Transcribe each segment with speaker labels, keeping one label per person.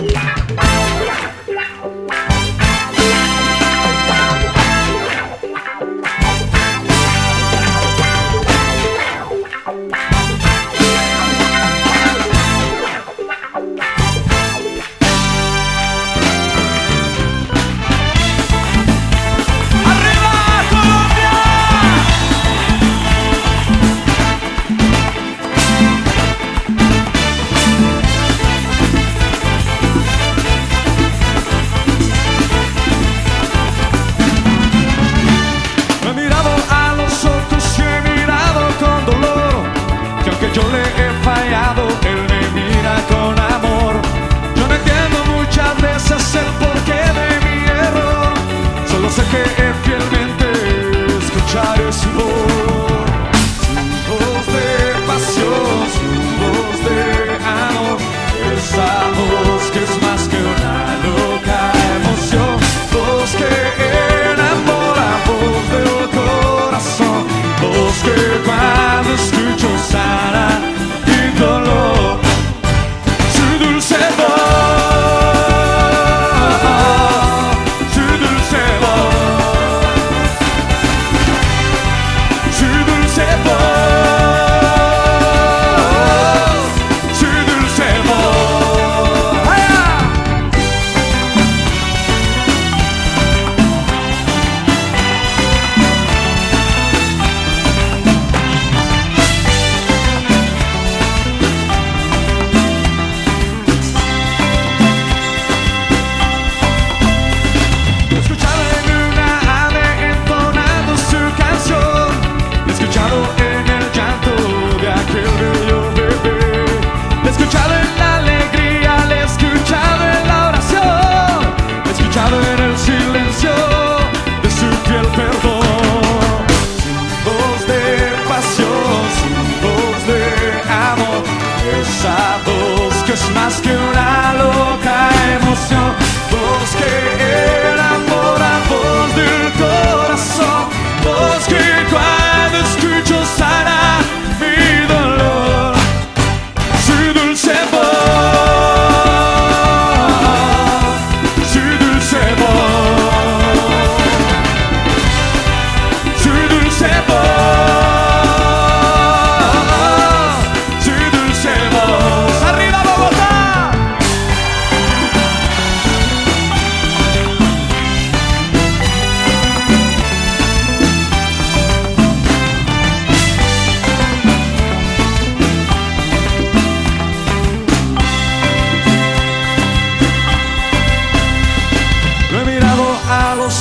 Speaker 1: Yeah. sé qué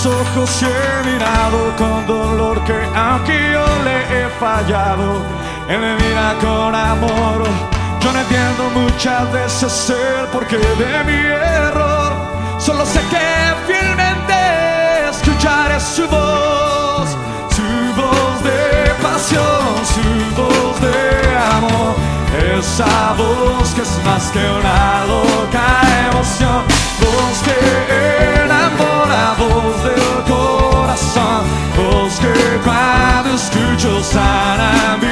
Speaker 1: mis ojos he mirado con dolor que aunque yo le he fallado, Él me mira con amor. Yo no entiendo muchas veces el porqué de mi error, solo sé que fielmente escucharé su voz, su voz de pasión, su voz de amor, esa voz que es más que una loca emoción, voz que voz do coração, os quebrados que o salame.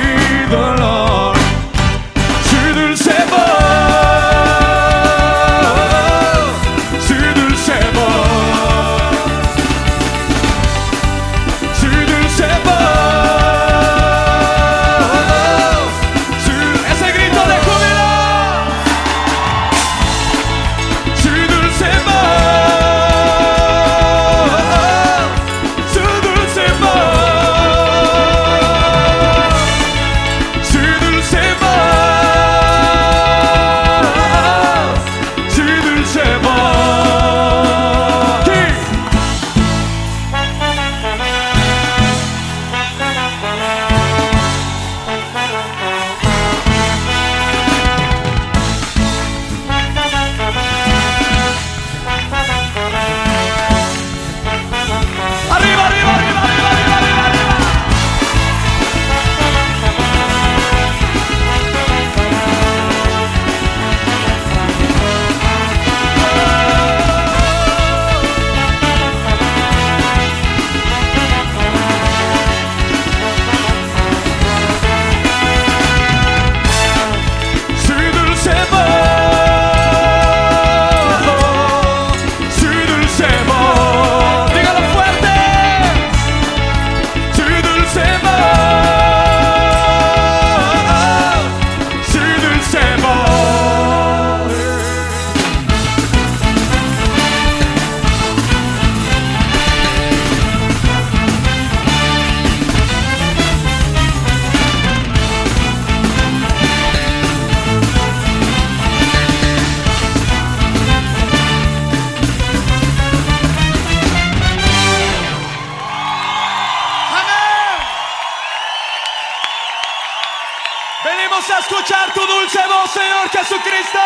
Speaker 1: Escuchar tu dulce voz, Señor Jesucristo.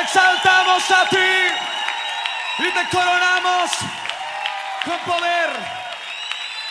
Speaker 1: Exaltamos a ti y te coronamos con poder.